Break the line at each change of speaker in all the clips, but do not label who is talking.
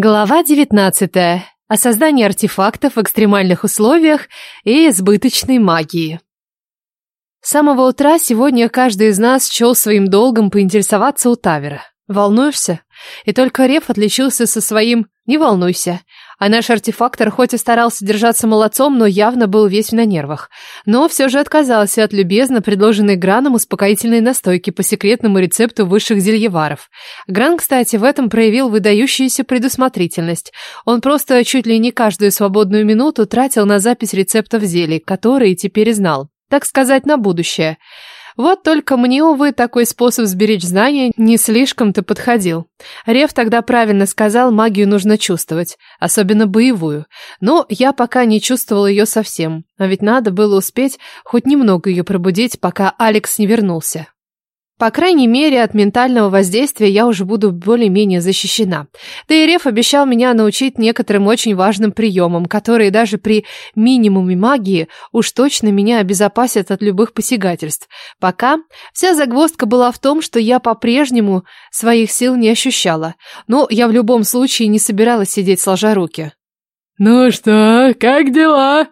Глава 19. О создании артефактов в экстремальных условиях и избыточной магии. С самого утра сегодня каждый из нас счел своим долгом поинтересоваться у Тавера. Волнуешься? И только Реф отличился со своим «не волнуйся». А наш артефактор хоть и старался держаться молодцом, но явно был весь на нервах. Но все же отказался от любезно предложенной Граном успокоительной настойки по секретному рецепту высших зельеваров. Гран, кстати, в этом проявил выдающуюся предусмотрительность. Он просто чуть ли не каждую свободную минуту тратил на запись рецептов зелий, которые теперь знал. Так сказать, на будущее. Вот только мне, увы, такой способ сберечь знания не слишком-то подходил. Рев тогда правильно сказал, магию нужно чувствовать, особенно боевую. Но я пока не чувствовала ее совсем, а ведь надо было успеть хоть немного ее пробудить, пока Алекс не вернулся. По крайней мере, от ментального воздействия я уже буду более-менее защищена. Да и Реф обещал меня научить некоторым очень важным приемам, которые даже при минимуме магии уж точно меня обезопасят от любых посягательств. Пока вся загвоздка была в том, что я по-прежнему своих сил не ощущала. Но я в любом случае не собиралась сидеть сложа руки.
«Ну что, как дела?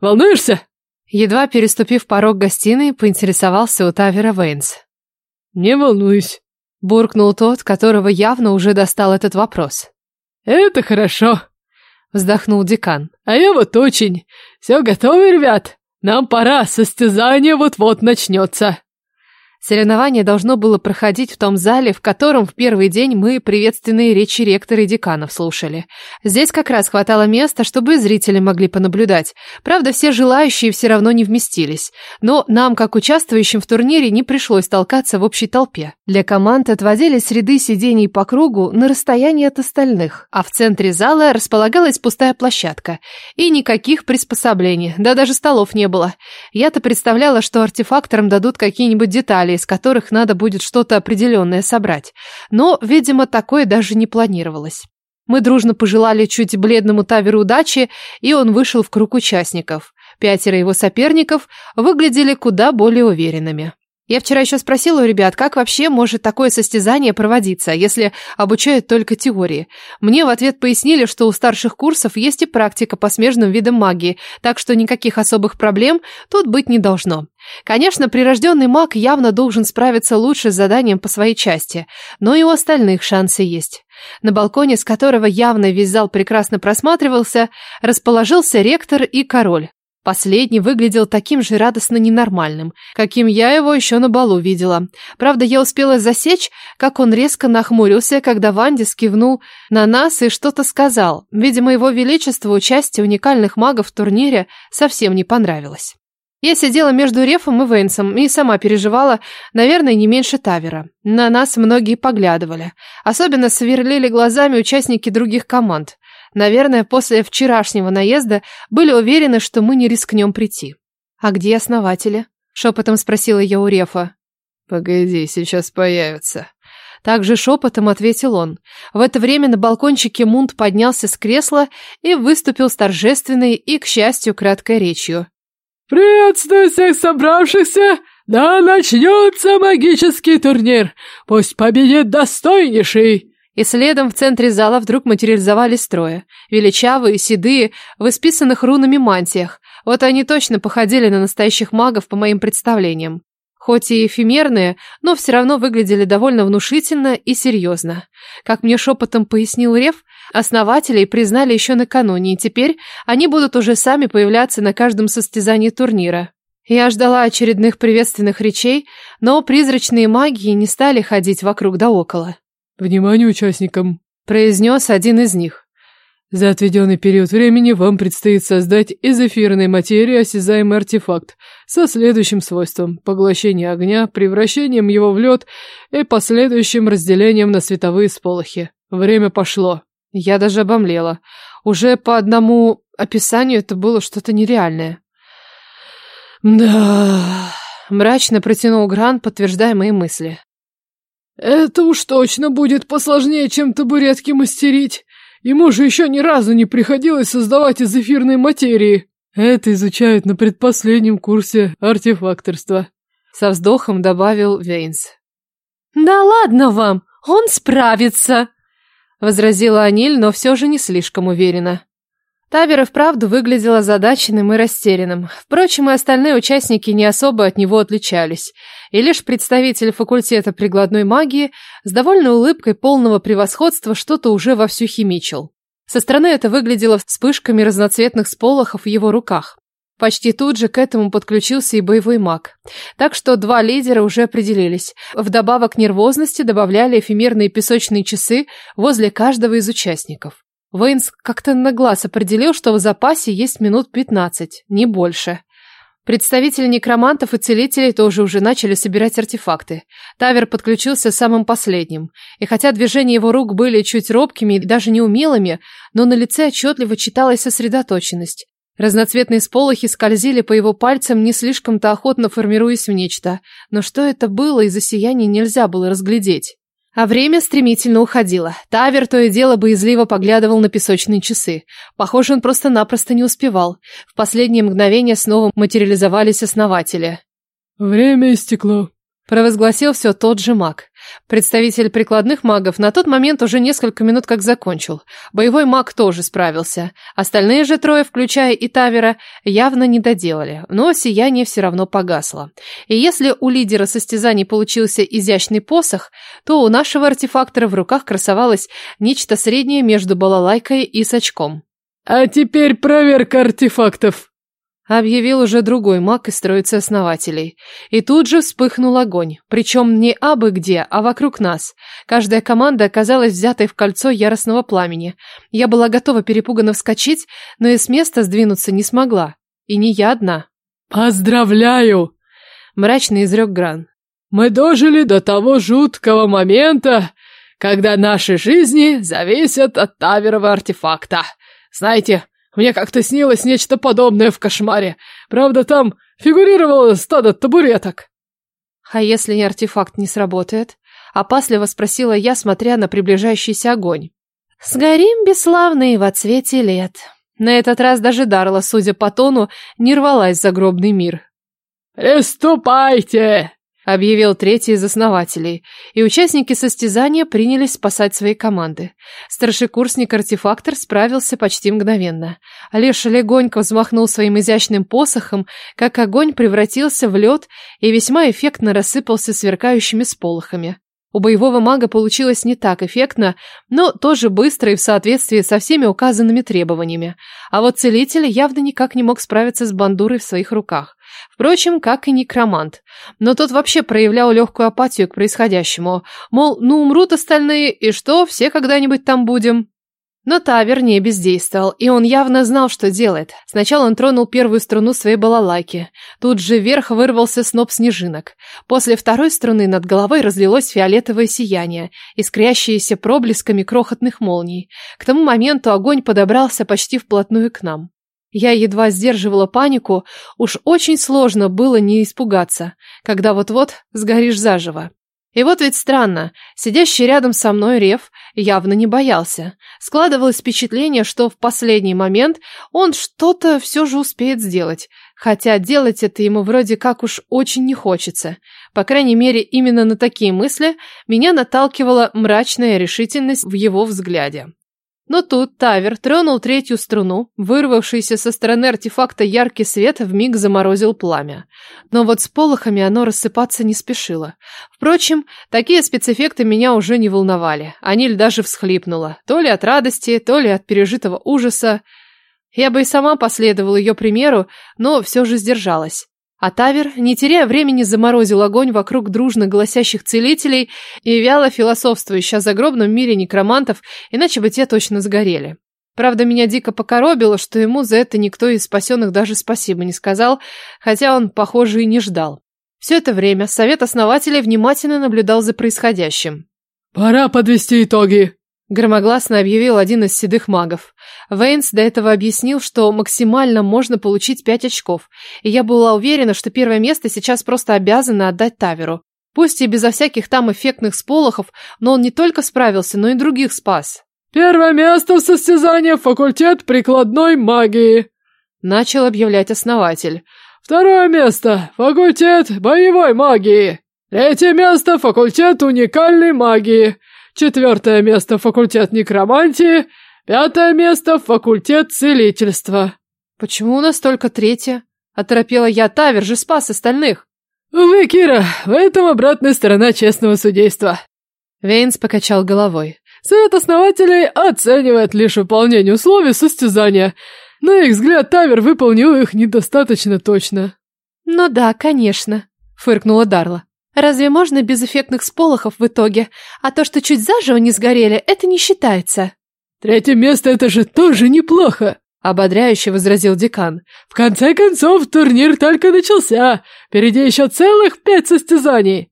Волнуешься?»
Едва переступив порог гостиной, поинтересовался у Тавера Вейнс.
«Не волнуйся», —
буркнул тот, которого явно уже достал этот вопрос.
«Это хорошо», — вздохнул декан. «А я вот очень. Все готовы, ребят? Нам пора, состязание вот-вот начнется».
Соревнование должно было проходить в том зале, в котором в первый день мы приветственные речи ректора и деканов слушали. Здесь как раз хватало места, чтобы зрители могли понаблюдать. Правда, все желающие все равно не вместились. Но нам, как участвующим в турнире, не пришлось толкаться в общей толпе. Для команд отводились ряды сидений по кругу на расстоянии от остальных, а в центре зала располагалась пустая площадка. И никаких приспособлений, да даже столов не было. Я-то представляла, что артефакторам дадут какие-нибудь детали, из которых надо будет что-то определенное собрать. Но, видимо, такое даже не планировалось. Мы дружно пожелали чуть бледному Таверу удачи, и он вышел в круг участников. Пятеро его соперников выглядели куда более уверенными. Я вчера еще спросила у ребят, как вообще может такое состязание проводиться, если обучают только теории. Мне в ответ пояснили, что у старших курсов есть и практика по смежным видам магии, так что никаких особых проблем тут быть не должно. Конечно, прирожденный маг явно должен справиться лучше с заданием по своей части, но и у остальных шансы есть. На балконе, с которого явно весь зал прекрасно просматривался, расположился ректор и король. Последний выглядел таким же радостно ненормальным, каким я его еще на балу видела. Правда, я успела засечь, как он резко нахмурился, когда Ванди скивнул на нас и что-то сказал. Видимо, его величеству участие уникальных магов в турнире совсем не понравилось. Я сидела между Рефом и Вейнсом и сама переживала, наверное, не меньше Тавера. На нас многие поглядывали. Особенно сверлили глазами участники других команд. Наверное, после вчерашнего наезда были уверены, что мы не рискнем прийти. «А где основатели?» — шепотом спросила я у Рефа.
«Погоди, сейчас появятся».
Также шепотом ответил он. В это время на балкончике Мунт поднялся с кресла и выступил с торжественной и, к счастью, краткой речью.
«Приветствую всех собравшихся! Да начнется магический турнир! Пусть победит достойнейший!»
И следом в центре зала вдруг материализовались трое. Величавые, седые, в исписанных рунами мантиях. Вот они точно походили на настоящих магов по моим представлениям. Хоть и эфемерные, но все равно выглядели довольно внушительно и серьезно. Как мне шепотом пояснил Рев, основателей признали еще накануне, и теперь они будут уже сами появляться на каждом состязании турнира. Я ждала очередных приветственных речей, но призрачные магии не стали ходить вокруг да около.
«Внимание участникам!»
– произнес один из них.
За отведенный период времени вам предстоит создать из эфирной материи осязаемый артефакт со следующим свойством – поглощение огня, превращением его в лед и последующим разделением на световые сполохи. Время пошло.
Я даже обомлела. Уже по одному описанию это было что-то нереальное.
«Да...»
– мрачно протянул Гран, подтверждая мои мысли.
Это уж точно будет посложнее, чем табуретки мастерить. Ему же еще ни разу не приходилось создавать из эфирной материи. Это изучают на предпоследнем курсе артефакторства.
Со вздохом добавил Вейнс.
Да ладно вам, он справится.
возразила Аниль, но все же не слишком уверенно. Тавер и вправду выглядел озадаченным и растерянным. Впрочем, и остальные участники не особо от него отличались. И лишь представитель факультета прикладной магии с довольной улыбкой полного превосходства что-то уже вовсю химичил. Со стороны это выглядело вспышками разноцветных сполохов в его руках. Почти тут же к этому подключился и боевой маг. Так что два лидера уже определились. Вдобавок к нервозности добавляли эфемерные песочные часы возле каждого из участников. Вейнс как-то на глаз определил, что в запасе есть минут 15, не больше. Представители некромантов и целителей тоже уже начали собирать артефакты. Тавер подключился самым последним. И хотя движения его рук были чуть робкими и даже неумелыми, но на лице отчетливо читалась сосредоточенность. Разноцветные сполохи скользили по его пальцам, не слишком-то охотно формируясь в нечто. Но что это было, из-за сияния нельзя было разглядеть. А время стремительно уходило. Тавер то и дело боязливо поглядывал на песочные часы. Похоже, он просто-напросто не успевал. В последние мгновения снова материализовались основатели.
«Время истекло», —
провозгласил все тот же маг. Представитель прикладных магов на тот момент уже несколько минут как закончил. Боевой маг тоже справился. Остальные же трое, включая и Тавера, явно не доделали, но сияние все равно погасло. И если у лидера состязаний получился изящный посох, то у нашего артефактора в руках красовалось нечто среднее между балалайкой и сачком.
«А теперь проверка артефактов»,
Объявил уже другой маг из троицы основателей. И тут же вспыхнул огонь. Причем не абы где, а вокруг нас. Каждая команда оказалась взятой в кольцо яростного пламени. Я была готова перепуганно вскочить, но и с места сдвинуться не смогла. И не я одна.
«Поздравляю!»
Мрачно изрек Гран.
«Мы дожили до того жуткого момента, когда наши жизни зависят от таверового артефакта. Знаете, мне как-то снилось нечто подобное в кошмаре. Правда, там фигурировало стадо табуреток.
А если артефакт не сработает? Опасливо спросила я, смотря на приближающийся огонь. Сгорим бесславные во цвете лет. На этот раз даже Дарла, судя по тону, не рвалась за гробный мир.
«Приступайте!»
Объявил третий из основателей, и участники состязания принялись спасать свои команды. Старшекурсник-артефактор справился почти мгновенно. Лишь легонько взмахнул своим изящным посохом, как огонь превратился в лед и весьма эффектно рассыпался сверкающими сполохами. У боевого мага получилось не так эффектно, но тоже быстро и в соответствии со всеми указанными требованиями. А вот целитель явно никак не мог справиться с бандурой в своих руках. Впрочем, как и некромант. Но тот вообще проявлял легкую апатию к происходящему. Мол, ну умрут остальные, и что, все когда-нибудь там будем? Но Тавер не бездействовал, и он явно знал, что делает. Сначала он тронул первую струну своей балалайки. Тут же вверх вырвался сноп снежинок. После второй струны над головой разлилось фиолетовое сияние, искрящееся проблесками крохотных молний. К тому моменту огонь подобрался почти вплотную к нам. Я едва сдерживала панику, уж очень сложно было не испугаться, когда вот-вот сгоришь заживо. И вот ведь странно, сидящий рядом со мной Рев явно не боялся. Складывалось впечатление, что в последний момент он что-то все же успеет сделать, хотя делать это ему вроде как уж очень не хочется. По крайней мере, именно на такие мысли меня наталкивала мрачная решительность в его взгляде. Но тут Тавер тронул третью струну, вырвавшийся со стороны артефакта яркий свет вмиг заморозил пламя. Но вот с полохами оно рассыпаться не спешило. Впрочем, такие спецэффекты меня уже не волновали. Аниль даже всхлипнула, то ли от радости, то ли от пережитого ужаса. Я бы и сама последовала ее примеру, но все же сдержалась. А Тавер, не теряя времени, заморозил огонь вокруг дружно голосящих целителей и вяло философствующих о загробном мире некромантов, иначе бы те точно сгорели. Правда, меня дико покоробило, что ему за это никто из спасенных даже спасибо не сказал, хотя он, похоже, и не ждал. Все это время совет основателей внимательно наблюдал за происходящим.
«Пора подвести итоги»,
Громогласно объявил один из седых магов. Вейнс до этого объяснил, что максимально можно получить пять очков, и я была уверена, что первое место сейчас просто обязана отдать Таверу. Пусть и безо всяких там эффектных сполохов, но он не только справился, но и других спас.
«Первое место в состязании факультет прикладной магии», —
начал объявлять основатель.
«Второе место — факультет боевой магии. Третье место — факультет уникальной магии. Четвертое место факультет некромантии, пятое место факультет целительства.
Почему у нас только третье? Оторопела я, Тавер же спас остальных.
Увы, Кира, в этом обратная сторона честного судейства.
Вейнс покачал головой.
Совет основателей оценивает лишь выполнение условий состязания. На их взгляд, Тавер выполнил их недостаточно точно.
«Ну да, конечно», — фыркнула Дарла. «Разве можно без эффектных сполохов в итоге? А то, что чуть заживо не сгорели, это не считается».
«Третье место — это же тоже неплохо!» — ободряюще возразил декан. «В конце концов, турнир только начался. Впереди еще целых пять состязаний».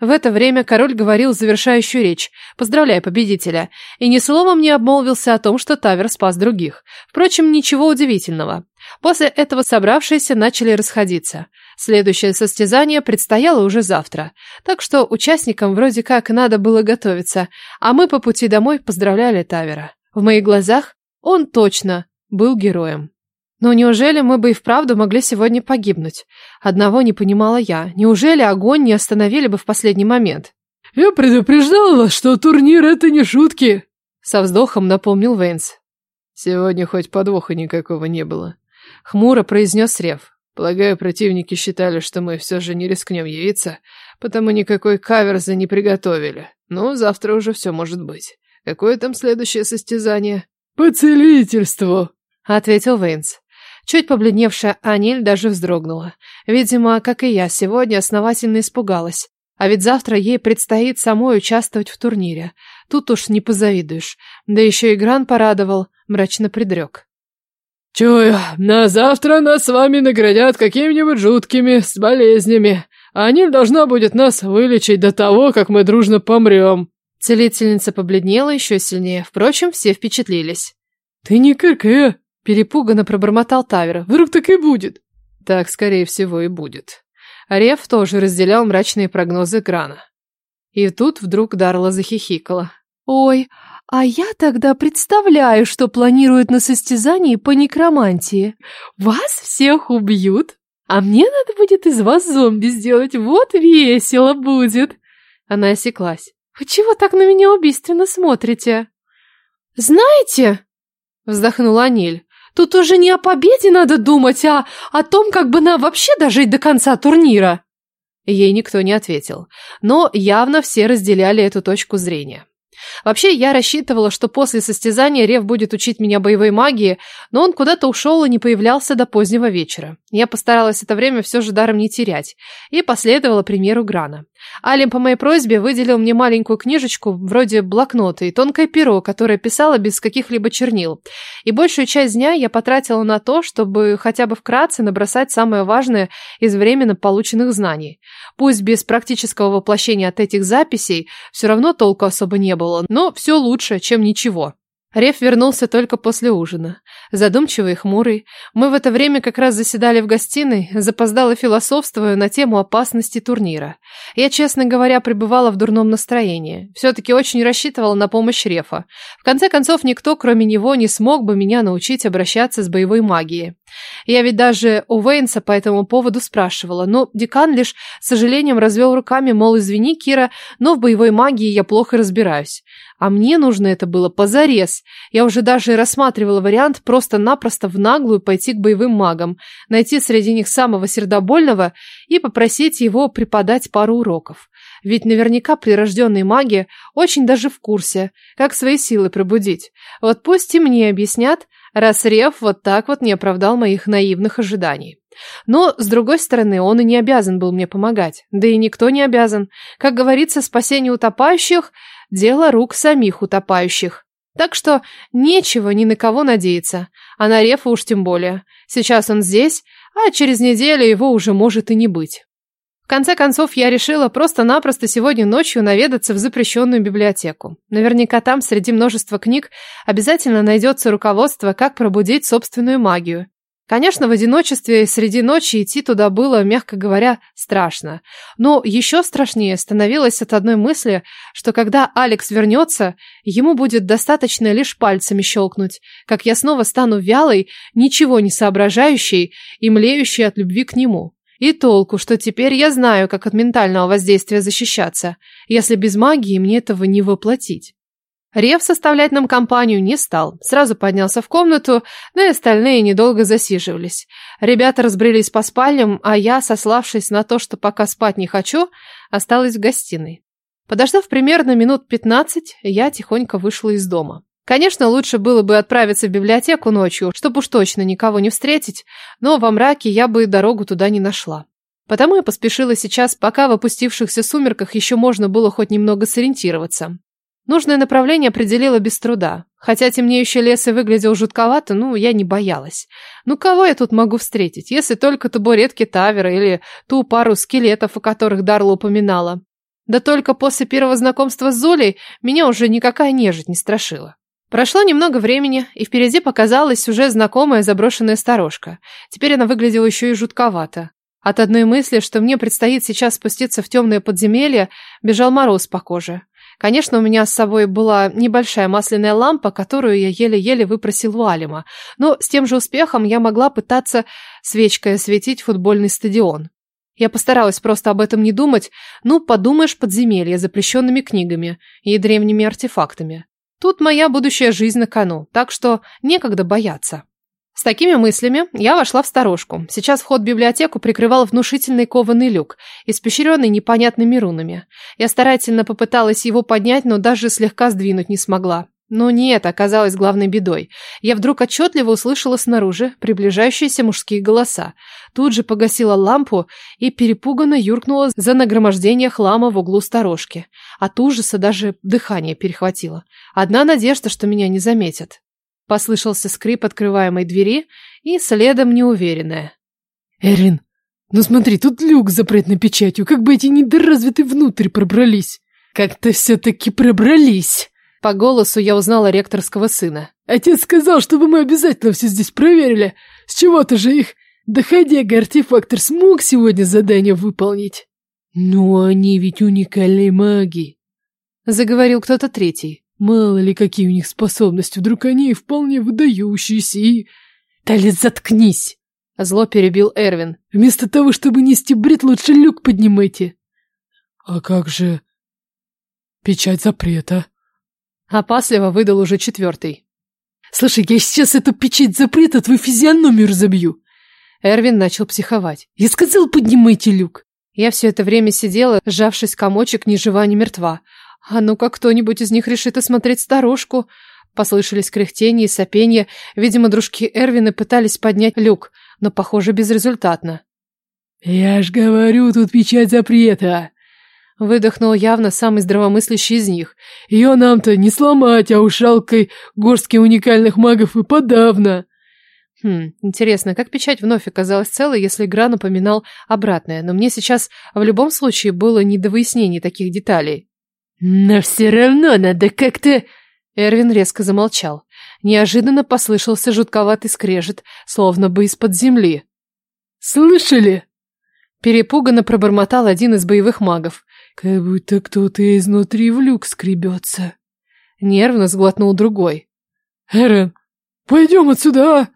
В это время король говорил завершающую речь, поздравляя победителя, и ни словом не обмолвился о том, что Тавер спас других. Впрочем, ничего удивительного. После этого собравшиеся начали расходиться. Следующее состязание предстояло уже завтра, так что участникам вроде как надо было готовиться, а мы по пути домой поздравляли Тавера. В моих глазах он точно был героем. Но неужели мы бы и вправду могли сегодня погибнуть? Одного не понимала я. Неужели огонь не остановили бы в последний момент?
«Я предупреждал вас, что турнир — это не шутки!»
Со вздохом напомнил Вейнс.
«Сегодня хоть подвоха никакого не было», —
хмуро произнес Рев.
«Полагаю, противники считали, что мы все же не рискнем явиться, потому никакой каверзы не приготовили. Ну, завтра уже все может быть. Какое там следующее состязание?» «По целительству», —
ответил Вейнс. Чуть побледневшая Аниль даже вздрогнула. Видимо, как и я, сегодня основательно испугалась. А ведь завтра ей предстоит самой участвовать в турнире. Тут уж не позавидуешь. Да еще и Гран порадовал, мрачно предрек.
«Чую, на завтра нас с вами наградят какими-нибудь жуткими с болезнями. Аниль должна будет нас вылечить до того, как мы дружно помрем».
Целительница побледнела еще сильнее. Впрочем, все впечатлились.
«Ты не какая!»
Перепуганно пробормотал Тавер.
«Вдруг так и будет?»
«Так, скорее всего, и будет». Рев тоже разделял мрачные прогнозы Грана. И тут вдруг Дарла захихикала. «Ой, а я тогда представляю, что планируют на состязании по некромантии. Вас всех убьют, а мне надо будет из вас зомби сделать. Вот весело будет!» Она осеклась. «Вы чего так на меня убийственно смотрите?» «Знаете...» Вздохнула Аниль. Тут уже не о победе надо думать, а о том, как бы нам вообще дожить до конца турнира. Ей никто не ответил, но явно все разделяли эту точку зрения. Вообще, я рассчитывала, что после состязания Рев будет учить меня боевой магии, но он куда-то ушел и не появлялся до позднего вечера. Я постаралась это время все же даром не терять и последовала примеру Грана. Алим по моей просьбе выделил мне маленькую книжечку, вроде блокнота, и тонкое перо, которое писала без каких-либо чернил. И большую часть дня я потратила на то, чтобы хотя бы вкратце набросать самое важное из временно полученных знаний. Пусть без практического воплощения от этих записей все равно толку особо не было, но все лучше, чем ничего. Реф вернулся только после ужина. Задумчивый и хмурый. Мы в это время как раз заседали в гостиной, запоздало философствуя на тему опасности турнира. Я, честно говоря, пребывала в дурном настроении. Все-таки очень рассчитывала на помощь Рефа. В конце концов, никто, кроме него, не смог бы меня научить обращаться с боевой магией. Я ведь даже у Вейнса по этому поводу спрашивала, но декан лишь с сожалением развел руками, мол, извини, Кира, но в боевой магии я плохо разбираюсь. А мне нужно это было позарез. Я уже даже рассматривала вариант просто-напросто в наглую пойти к боевым магам, найти среди них самого сердобольного и попросить его преподать пару уроков. Ведь наверняка прирожденные маги очень даже в курсе, как свои силы пробудить. Вот пусть и мне объяснят, раз Рев вот так вот не оправдал моих наивных ожиданий. Но, с другой стороны, он и не обязан был мне помогать. Да и никто не обязан. Как говорится, спасение утопающих – дело рук самих утопающих. Так что нечего ни на кого надеяться. А на Рефа уж тем более. Сейчас он здесь, а через неделю его уже может и не быть. Конце концов, я решила просто-напросто сегодня ночью наведаться в запрещенную библиотеку. Наверняка там, среди множества книг, обязательно найдется руководство, как пробудить собственную магию. Конечно, в одиночестве среди ночи идти туда было, мягко говоря, страшно. Но еще страшнее становилось от одной мысли, что когда Алекс вернется, ему будет достаточно лишь пальцами щелкнуть, как я снова стану вялой, ничего не соображающей и млеющей от любви к нему. И толку, что теперь я знаю, как от ментального воздействия защищаться, если без магии мне этого не воплотить. Рев составлять нам компанию не стал. Сразу поднялся в комнату, но и остальные недолго засиживались. Ребята разбрелись по спальням, а я, сославшись на то, что пока спать не хочу, осталась в гостиной. Подождав примерно минут пятнадцать, я тихонько вышла из дома. Конечно, лучше было бы отправиться в библиотеку ночью, чтобы уж точно никого не встретить, но во мраке я бы дорогу туда не нашла. Потому я поспешила сейчас, пока в опустившихся сумерках еще можно было хоть немного сориентироваться. Нужное направление определила без труда. Хотя темнеющий лес и выглядел жутковато, ну, я не боялась. Ну, кого я тут могу встретить, если только табуретки Тавера или ту пару скелетов, о которых Дарла упоминала. Да только после первого знакомства с Золей меня уже никакая нежить не страшила. Прошло немного времени, и впереди показалась уже знакомая заброшенная сторожка. Теперь она выглядела еще и жутковато. От одной мысли, что мне предстоит сейчас спуститься в темное подземелье, бежал мороз по коже. Конечно, у меня с собой была небольшая масляная лампа, которую я еле-еле выпросил у Алима, но с тем же успехом я могла пытаться свечкой осветить футбольный стадион. Я постаралась просто об этом не думать, ну, подумаешь, подземелье запрещенными книгами и древними артефактами. Тут моя будущая жизнь на кону, так что некогда бояться. С такими мыслями я вошла в сторожку. Сейчас вход в библиотеку прикрывал внушительный кованый люк, испещренный непонятными рунами. Я старательно попыталась его поднять, но даже слегка сдвинуть не смогла. Но не это оказалось главной бедой. Я вдруг отчетливо услышала снаружи приближающиеся мужские голоса. Тут же погасила лампу и перепуганно юркнула за нагромождение хлама в углу сторожки. От ужаса даже дыхание перехватило. Одна надежда, что меня не заметят. Послышался скрип открываемой двери и следом неуверенная.
«Эрин, ну смотри, тут люк с запретной печатью, как бы эти недоразвитые внутрь пробрались». «Как-то все-таки пробрались».
По голосу я узнала ректорского сына.
«Отец сказал, чтобы мы обязательно все здесь проверили. С чего-то же их доходяга-артефактор смог сегодня задание выполнить». «Ну, они ведь уникальные маги», — заговорил кто-то третий. Мало ли, какие у них способности, вдруг они вполне выдающиеся и... Талис, заткнись!
Зло перебил Эрвин.
Вместо того, чтобы нести бред, лучше люк поднимайте. А как же... Печать запрета?
Опасливо выдал уже четвертый.
Слушай, я сейчас эту печать запрета твою физиономию разобью.
Эрвин начал психовать.
Я сказал, поднимайте люк.
Я все это время сидела, сжавшись комочек ни жива, ни мертва. А ну как кто-нибудь из них решит осмотреть старушку. Послышались кряхтения и сопения. Видимо, дружки Эрвины пытались поднять люк, но, похоже, безрезультатно.
«Я ж говорю, тут печать запрета!»
Выдохнул явно самый здравомыслящий из них.
«Ее нам-то не сломать, а уж жалкой горстки уникальных магов и подавно!»
Хм, интересно, как печать вновь оказалась целой, если игра напоминал обратное, но мне сейчас в любом случае было не до выяснений таких деталей.
«Но все равно надо как-то...»
Эрвин резко замолчал. Неожиданно послышался жутковатый скрежет, словно бы из-под земли.
«Слышали?»
Перепуганно пробормотал один из боевых магов.
«Как будто кто-то изнутри в люк скребется».
Нервно сглотнул другой.
«Эрен, пойдем отсюда, а?»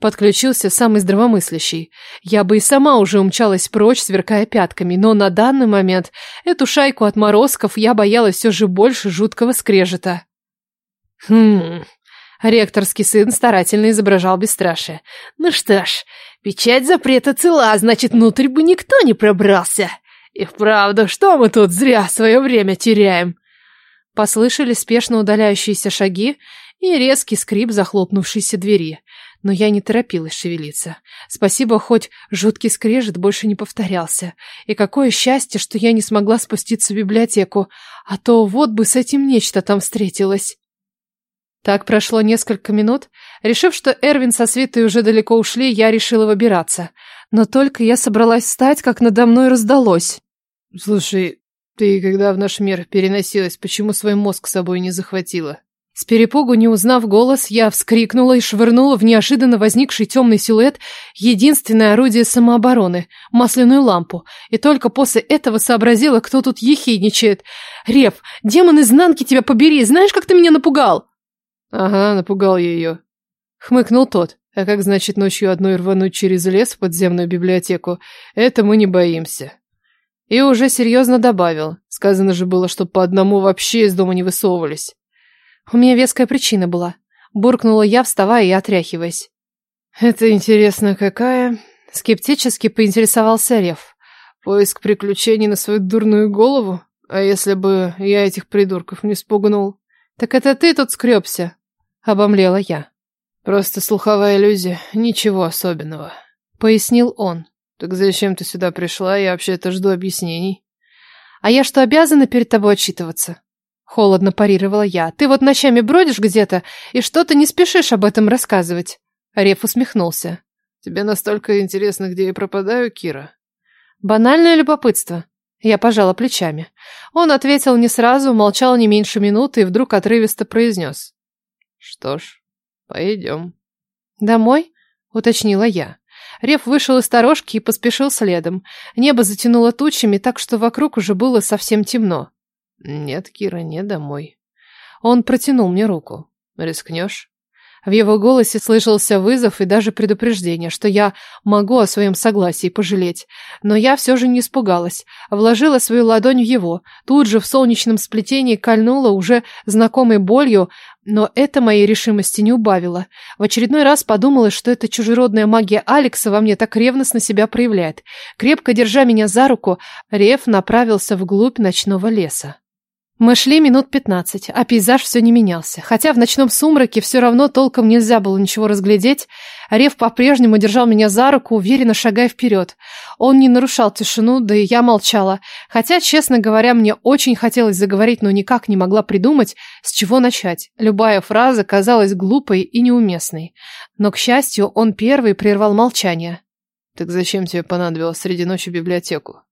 Подключился самый здравомыслящий. Я бы и сама уже умчалась прочь, сверкая пятками, но на данный момент эту шайку отморозков я боялась все же больше жуткого скрежета. Хм... Ректорский сын старательно изображал бесстрашие. Ну что ж, печать запрета цела, значит, внутрь бы никто не пробрался. И вправду, что мы тут зря свое время теряем? Послышались спешно удаляющиеся шаги и резкий скрип захлопнувшейся двери но я не торопилась шевелиться. Спасибо, хоть жуткий скрежет больше не повторялся. И какое счастье, что я не смогла спуститься в библиотеку, а то вот бы с этим нечто там встретилось. Так прошло несколько минут. Решив, что Эрвин со Светой уже далеко ушли, я решила выбираться. Но только я собралась встать, как надо мной раздалось.
«Слушай, ты когда в наш мир переносилась, почему свой мозг с собой не захватила?»
С перепугу, не узнав голос, я вскрикнула и швырнула в неожиданно возникший темный силуэт единственное орудие самообороны – масляную лампу. И только после этого сообразила, кто тут ехидничает. «Рев, демон изнанки тебя побери! Знаешь, как ты меня напугал?»
«Ага, напугал я ее», –
хмыкнул тот.
А как значит ночью одной рвануть через лес в подземную библиотеку? Это мы не боимся. И уже серьезно добавил. Сказано же было, что по одному вообще из дома не высовывались.
У меня веская причина была. Буркнула я, вставая и отряхиваясь.
Это интересно, какая? Скептически поинтересовался Рев. Поиск приключений на свою дурную голову? А если бы я этих придурков не спугнул?
Так это ты тут скребся? Обомлела я.
Просто слуховая иллюзия, ничего особенного.
Пояснил он.
Так зачем ты сюда пришла? Я вообще-то жду объяснений.
А я что, обязана перед тобой отчитываться? Холодно парировала я. Ты вот ночами бродишь где-то и что-то не спешишь об этом рассказывать. Реф усмехнулся.
Тебе настолько интересно, где я пропадаю, Кира?
Банальное любопытство. Я пожала плечами. Он ответил не сразу, молчал не меньше минуты и вдруг отрывисто произнес.
Что ж, пойдем.
Домой? Уточнила я. Рев вышел из сторожки и поспешил следом. Небо затянуло тучами, так что вокруг уже было совсем темно.
Нет, Кира, не домой.
Он протянул мне руку.
Рискнешь?
В его голосе слышался вызов и даже предупреждение, что я могу о своем согласии пожалеть. Но я все же не испугалась. Вложила свою ладонь в его. Тут же в солнечном сплетении кольнула уже знакомой болью, но это моей решимости не убавило. В очередной раз подумала, что эта чужеродная магия Алекса во мне так ревностно себя проявляет. Крепко держа меня за руку, Рев направился вглубь ночного леса. Мы шли минут пятнадцать, а пейзаж все не менялся. Хотя в ночном сумраке все равно толком нельзя было ничего разглядеть. Рев по-прежнему держал меня за руку, уверенно шагая вперед. Он не нарушал тишину, да и я молчала. Хотя, честно говоря, мне очень хотелось заговорить, но никак не могла придумать, с чего начать. Любая фраза казалась глупой и неуместной. Но, к счастью, он первый прервал молчание.
«Так зачем тебе понадобилось среди ночи библиотеку?»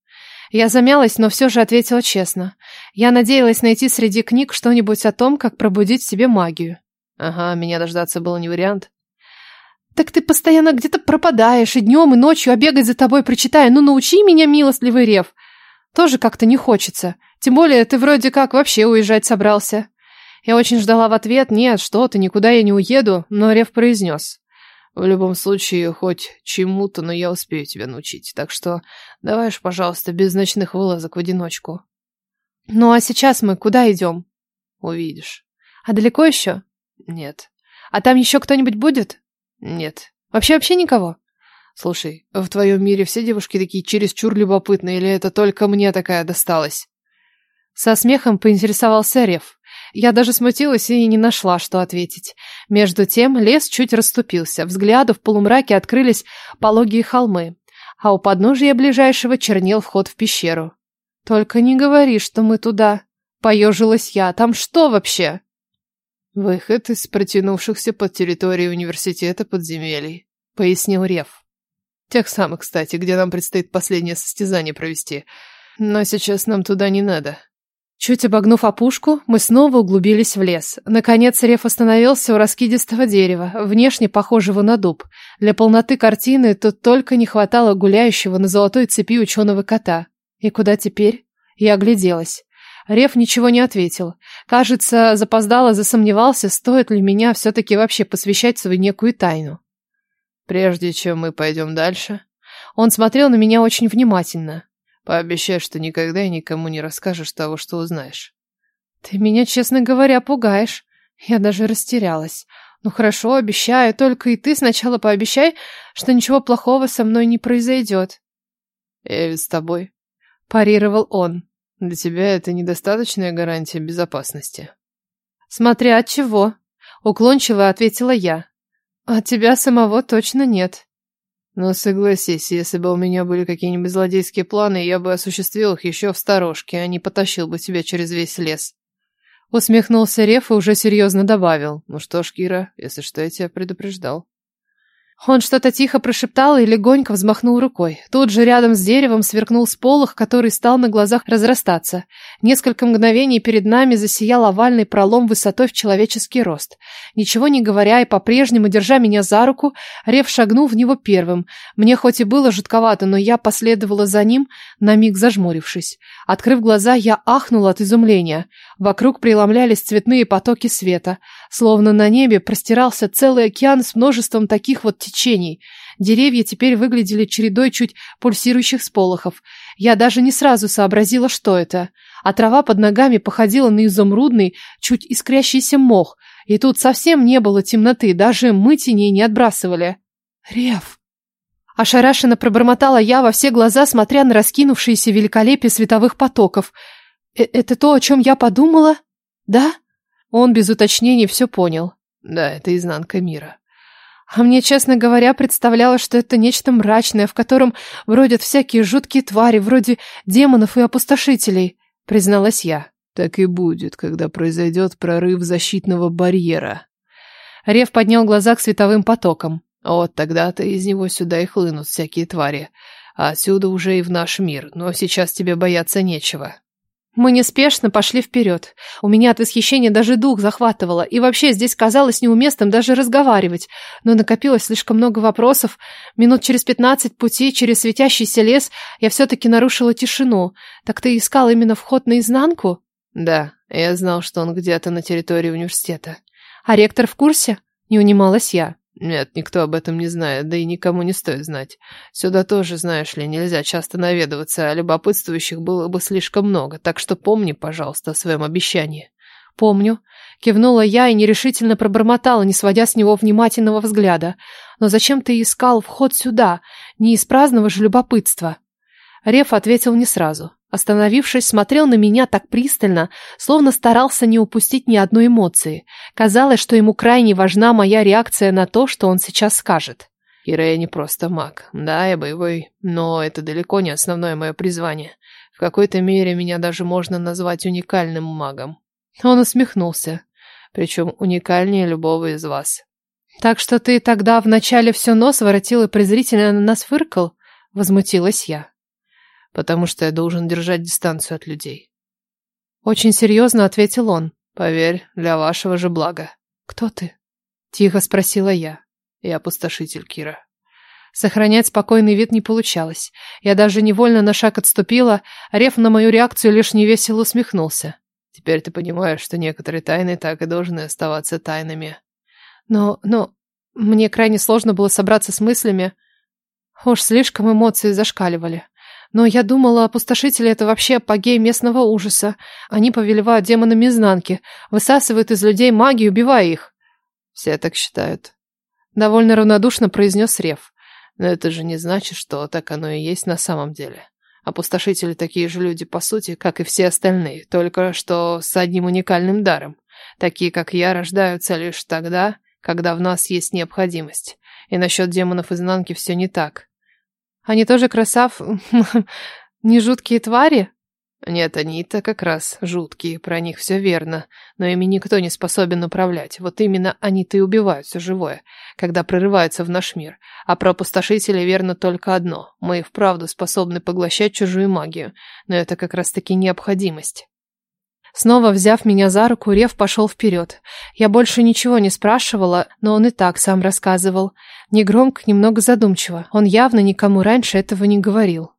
Я замялась, но все же ответила честно. Я надеялась найти среди книг что-нибудь о том, как пробудить в себе магию.
Ага, меня дождаться было не вариант.
Так ты постоянно где-то пропадаешь, и днем, и ночью, а бегать за тобой причитая, ну научи меня, милостливый рев. Тоже как-то не хочется. Тем более ты вроде как вообще уезжать собрался. Я очень ждала в ответ, нет, что ты, никуда я не уеду, но Рев произнес.
В любом случае, хоть чему-то, но я успею тебя научить. Так что давай ж, пожалуйста, без ночных вылазок в одиночку.
Ну а сейчас мы куда идем?
Увидишь.
А далеко еще?
Нет.
А там еще кто-нибудь будет?
Нет.
Вообще-вообще никого?
Слушай, в твоем мире все девушки такие чересчур любопытные, или это только мне такая досталась?
Со смехом поинтересовался Рев. Я даже смутилась и не нашла, что ответить. Между тем лес чуть расступился, взгляду в полумраке открылись пологие холмы, а у подножия ближайшего чернел вход в пещеру. «Только не говори, что мы туда!» — поежилась я. «Там что вообще?»
«Выход из протянувшихся под территорией университета подземелий», — пояснил Рев. «Тех самых, кстати, где нам предстоит последнее состязание провести. Но сейчас нам туда не надо.
Чуть обогнув опушку, мы снова углубились в лес. Наконец реф остановился у раскидистого дерева, внешне похожего на дуб. Для полноты картины тут только не хватало гуляющего на золотой цепи ученого кота. И куда теперь? Я огляделась. Реф ничего не ответил. Кажется, запоздало засомневался, стоит ли меня все-таки вообще посвящать свою некую тайну.
Прежде чем мы пойдем дальше...
Он смотрел на меня очень внимательно.
Пообещай, что никогда и никому не расскажешь того, что узнаешь.
Ты меня, честно говоря, пугаешь. Я даже растерялась. Ну хорошо, обещаю, только и ты сначала пообещай, что ничего плохого со мной не произойдет.
Я ведь с тобой.
Парировал он.
Для тебя это недостаточная гарантия безопасности.
Смотря от чего. Уклончиво ответила я. От тебя самого точно нет.
Но согласись, если бы у меня были какие-нибудь злодейские планы, я бы осуществил их еще в сторожке, а не потащил бы тебя через весь лес.
Усмехнулся Реф и уже серьезно добавил.
Ну что ж, Кира, если что, я тебя предупреждал.
Он что-то тихо прошептал и легонько взмахнул рукой. Тут же рядом с деревом сверкнул сполох, который стал на глазах разрастаться. Несколько мгновений перед нами засиял овальный пролом высотой в человеческий рост. Ничего не говоря и по-прежнему, держа меня за руку, Рев шагнул в него первым. Мне хоть и было жутковато, но я последовала за ним, на миг зажмурившись. Открыв глаза, я ахнула от изумления. Вокруг преломлялись цветные потоки света. Словно на небе простирался целый океан с множеством таких вот течений. Деревья теперь выглядели чередой чуть пульсирующих сполохов. Я даже не сразу сообразила, что это. А трава под ногами походила на изумрудный, чуть искрящийся мох. И тут совсем не было темноты, даже мы теней не отбрасывали.
«Рев!»
Ошарашенно пробормотала я во все глаза, смотря на раскинувшееся великолепие световых потоков. «Э «Это то, о чем я подумала? Да?» Он без уточнений все понял.
«Да, это изнанка мира.
А мне, честно говоря, представлялось, что это нечто мрачное, в котором бродят всякие жуткие твари, вроде демонов и опустошителей, призналась я.
Так и будет, когда произойдет прорыв защитного барьера.
Рев поднял глаза к световым потокам.
Вот тогда-то из него сюда и хлынут всякие твари. А отсюда уже и в наш мир, но сейчас тебе бояться нечего.
Мы неспешно пошли вперед. У меня от восхищения даже дух захватывало, и вообще здесь казалось неуместным даже разговаривать. Но накопилось слишком много вопросов. Минут через пятнадцать пути через светящийся лес я все-таки нарушила тишину. Так ты искал именно вход наизнанку?
Да, я знал, что он где-то на территории университета.
А ректор в курсе? Не унималась я.
Нет, никто об этом не знает, да и никому не стоит знать. Сюда тоже, знаешь ли, нельзя часто наведываться, а любопытствующих было бы слишком много, так что помни, пожалуйста, о своем обещании.
Помню. Кивнула я и нерешительно пробормотала, не сводя с него внимательного взгляда. Но зачем ты искал вход сюда? Не из праздного же любопытства. Реф ответил не сразу. Остановившись, смотрел на меня так пристально, словно старался не упустить ни одной эмоции. Казалось, что ему крайне важна моя реакция на то, что он сейчас скажет.
Ира, я не просто маг. Да, я боевой, но это далеко не основное мое призвание. В какой-то мере меня даже можно назвать уникальным магом.
Он усмехнулся.
Причем уникальнее любого из вас.
Так что ты тогда вначале все нос воротил и презрительно на нас фыркал? Возмутилась я
потому что я должен держать дистанцию от людей.
Очень серьезно ответил он.
Поверь, для вашего же блага.
Кто ты? Тихо спросила я.
Я опустошитель, Кира.
Сохранять спокойный вид не получалось. Я даже невольно на шаг отступила, а Рев на мою реакцию лишь невесело усмехнулся.
Теперь ты понимаешь, что некоторые тайны так и должны оставаться тайнами.
Но, но, мне крайне сложно было собраться с мыслями. Уж слишком эмоции зашкаливали. Но я думала, опустошители — это вообще апогей местного ужаса. Они повелевают демонами изнанки, высасывают из людей магию, убивая их.
Все так считают.
Довольно равнодушно произнес Рев.
Но это же не значит, что так оно и есть на самом деле. Опустошители такие же люди, по сути, как и все остальные, только что с одним уникальным даром. Такие, как я, рождаются лишь тогда, когда в нас есть необходимость. И насчет демонов изнанки все не так.
Они тоже красав... не жуткие твари?
Нет, они-то как раз жуткие, про них все верно, но ими никто не способен управлять. Вот именно они-то и убивают все живое, когда прорываются в наш мир. А про опустошителей верно только одно. Мы и вправду способны поглощать чужую магию, но это как раз-таки необходимость.
Снова взяв меня за руку, Рев пошел вперед. Я больше ничего не спрашивала, но он и так сам рассказывал. Негромко, немного задумчиво. Он явно никому раньше этого не говорил.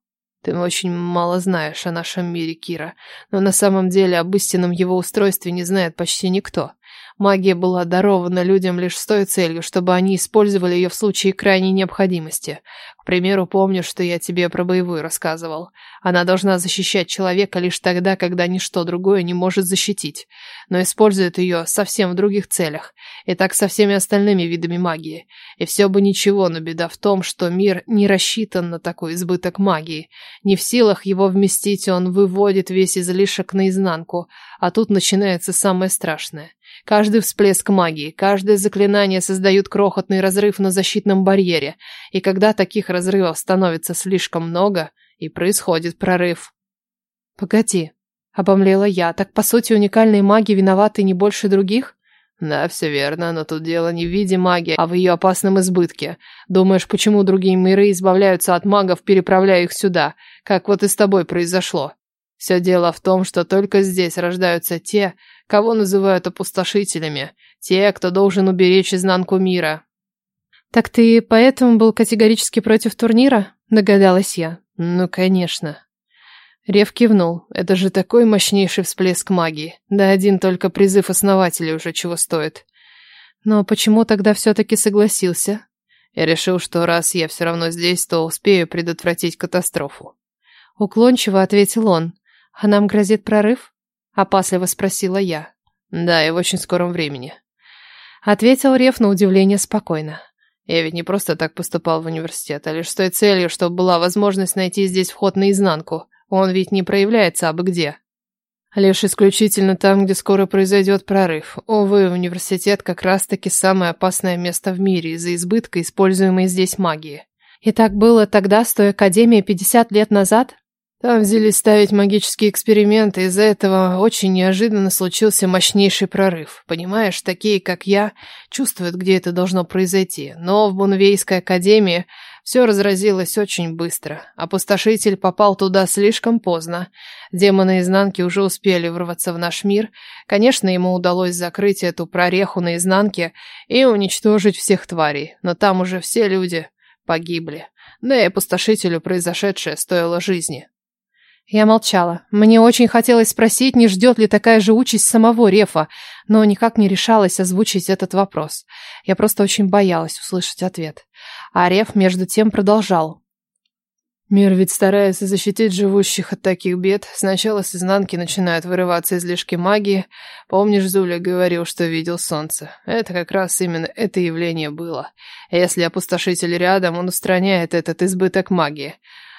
Ты очень мало знаешь о нашем мире, Кира, но на самом деле об истинном его устройстве не знает почти никто. Магия была дарована людям лишь с той целью, чтобы они использовали ее в случае крайней необходимости. К примеру, помню, что я тебе про боевую рассказывал. Она должна защищать человека лишь тогда, когда ничто другое не может защитить, но использует ее совсем в других целях, и так со всеми остальными видами магии. И все бы ничего, но беда в том, что мир не рассчитан на такой избыток магии. Не в силах его вместить, он выводит весь излишек наизнанку, а тут начинается самое страшное. Каждый всплеск магии, каждое заклинание создают крохотный разрыв на защитном барьере, и когда таких разрывов становится слишком много, и происходит прорыв.
«Погоди», — обомлела я, «так по сути уникальные маги виноваты не больше других?»
Да, все верно, но тут дело не в виде магии, а в ее опасном избытке. Думаешь, почему другие миры избавляются от магов, переправляя их сюда, как вот и с тобой произошло? Все дело в том, что только здесь рождаются те, кого называют опустошителями, те, кто должен уберечь изнанку мира.
Так ты поэтому был категорически против турнира? Догадалась я.
Ну, конечно. Рев кивнул. Это же такой мощнейший всплеск магии. Да один только призыв основателей уже чего стоит.
Но почему тогда все-таки согласился?
Я решил, что раз я все равно здесь, то успею предотвратить катастрофу.
Уклончиво ответил он. А нам грозит прорыв? Опасливо спросила я.
Да, и в очень скором времени.
Ответил Рев на удивление спокойно.
Я ведь не просто так поступал в университет, а лишь с той целью, чтобы была возможность найти здесь вход наизнанку. Он ведь не проявляется абы где. Лишь исключительно там, где скоро произойдет прорыв. Увы, университет как раз-таки самое опасное место в мире из-за избытка используемой здесь магии.
И так было тогда с той академией 50 лет назад?
Там взялись ставить магические эксперименты, из-за этого очень неожиданно случился мощнейший прорыв. Понимаешь, такие, как я, чувствуют, где это должно произойти. Но в Бунвейской академии все разразилось очень быстро. Опустошитель попал туда слишком поздно. Демоны изнанки уже успели вырваться в наш мир. Конечно, ему удалось закрыть эту прореху на изнанке и уничтожить всех тварей. Но там уже все люди погибли. Да и опустошителю произошедшее стоило жизни.
Я молчала. Мне очень хотелось спросить, не ждет ли такая же участь самого Рефа, но никак не решалась озвучить этот вопрос. Я просто очень боялась услышать ответ. А Реф между тем продолжал.
Мир ведь старается защитить живущих от таких бед. Сначала с изнанки начинают вырываться излишки магии. Помнишь, Зуля говорил, что видел солнце? Это как раз именно это явление было. Если опустошитель рядом, он устраняет этот избыток магии.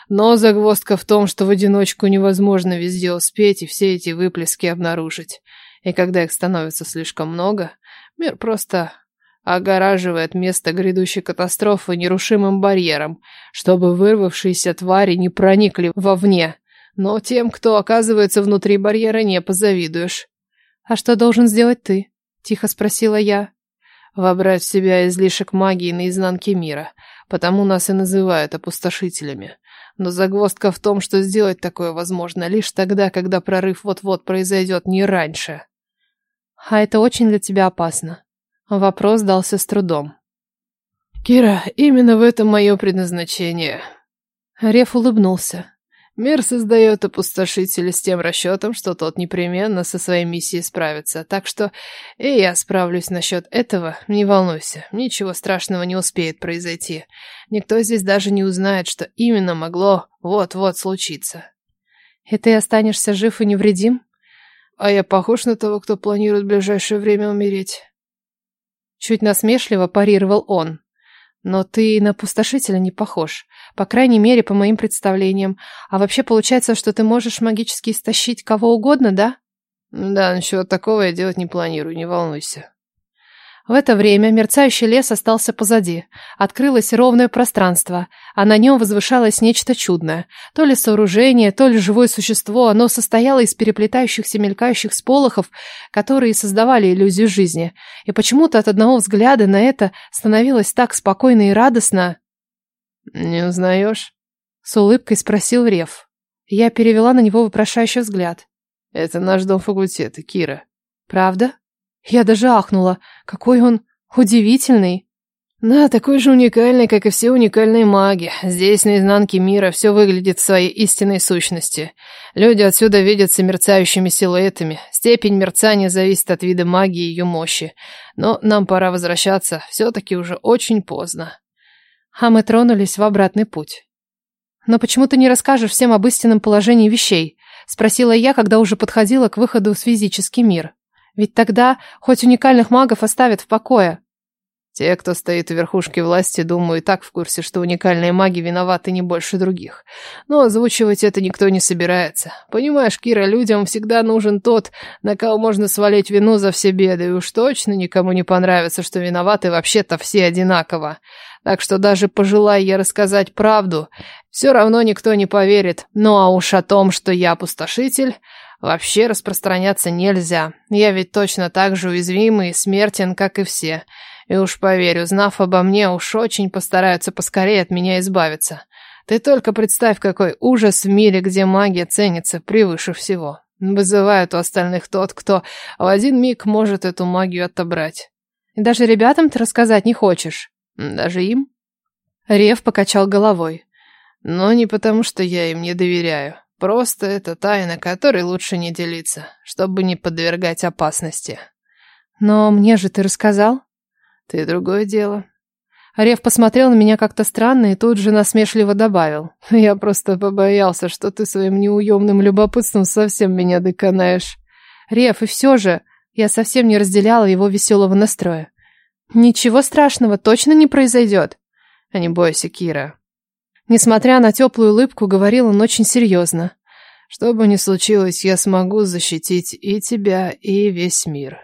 Но загвоздка в том, что в одиночку невозможно везде успеть и все эти выплески обнаружить. И когда их становится слишком много, мир просто огораживает место грядущей катастрофы нерушимым барьером, чтобы вырвавшиеся твари не проникли вовне. Но тем, кто оказывается внутри барьера, не позавидуешь.
«А что должен сделать ты?» – тихо спросила я.
«Вобрать в себя излишек магии на изнанке мира, потому нас и называют опустошителями. Но загвоздка в том, что сделать такое возможно лишь тогда, когда прорыв вот-вот произойдет, не раньше.
А это очень для тебя опасно. Вопрос дался с трудом.
Кира, именно в этом мое предназначение.
Реф улыбнулся.
Мир создает опустошителя с тем расчетом, что тот непременно со своей миссией справится. Так что и я справлюсь насчет этого, не волнуйся. Ничего страшного не успеет произойти. Никто здесь даже не узнает, что именно могло вот-вот случиться.
И ты останешься жив и невредим?
А я похож на того, кто планирует в ближайшее время умереть?
Чуть насмешливо парировал он. Но ты на пустошителя не похож. По крайней мере, по моим представлениям. А вообще получается, что ты можешь магически истощить кого угодно, да?
Да, ничего такого я делать не планирую, не волнуйся.
В это время мерцающий лес остался позади. Открылось ровное пространство, а на нем возвышалось нечто чудное. То ли сооружение, то ли живое существо, оно состояло из переплетающихся мелькающих сполохов, которые создавали иллюзию жизни. И почему-то от одного взгляда на это становилось так спокойно и радостно.
«Не узнаешь?»
— с улыбкой спросил Рев. Я перевела на него вопрошающий взгляд.
«Это наш дом факультета, Кира».
«Правда?» Я даже ахнула. Какой он удивительный.
Да, такой же уникальный, как и все уникальные маги. Здесь, на изнанке мира, все выглядит в своей истинной сущности. Люди отсюда видятся мерцающими силуэтами. Степень мерцания зависит от вида магии и ее мощи. Но нам пора возвращаться, все-таки уже очень поздно.
А мы тронулись в обратный путь. «Но почему ты не расскажешь всем об истинном положении вещей?» — спросила я, когда уже подходила к выходу в физический мир. Ведь тогда хоть уникальных магов оставят в покое.
Те, кто стоит у верхушки власти, думаю, и так в курсе, что уникальные маги виноваты не больше других. Но озвучивать это никто не собирается. Понимаешь, Кира, людям всегда нужен тот, на кого можно свалить вину за все беды, и уж точно никому не понравится, что виноваты вообще-то все одинаково. Так что даже пожелая я рассказать правду, все равно никто не поверит. Ну а уж о том, что я пустошитель,
вообще распространяться нельзя. Я ведь точно так же уязвимый и смертен, как и все. И уж поверь, узнав обо мне, уж очень постараются поскорее от меня избавиться. Ты только представь, какой ужас в мире, где магия ценится превыше всего. Вызывает у остальных тот, кто в один миг может эту магию отобрать. Даже ребятам ты рассказать не хочешь? Даже им? Рев покачал головой. Но не потому, что я им не доверяю. Просто это тайна, которой лучше не делиться, чтобы не подвергать опасности. Но мне же ты рассказал? Ты другое дело. Рев посмотрел на меня как-то странно и тут же насмешливо добавил. Я просто побоялся, что ты своим неуемным любопытством совсем меня доконаешь. Рев, и все же, я совсем не разделяла его веселого настроя. Ничего страшного точно не произойдет. А не бойся, Кира. Несмотря на теплую улыбку, говорил он очень серьезно. Что бы ни случилось, я смогу защитить и тебя, и весь мир.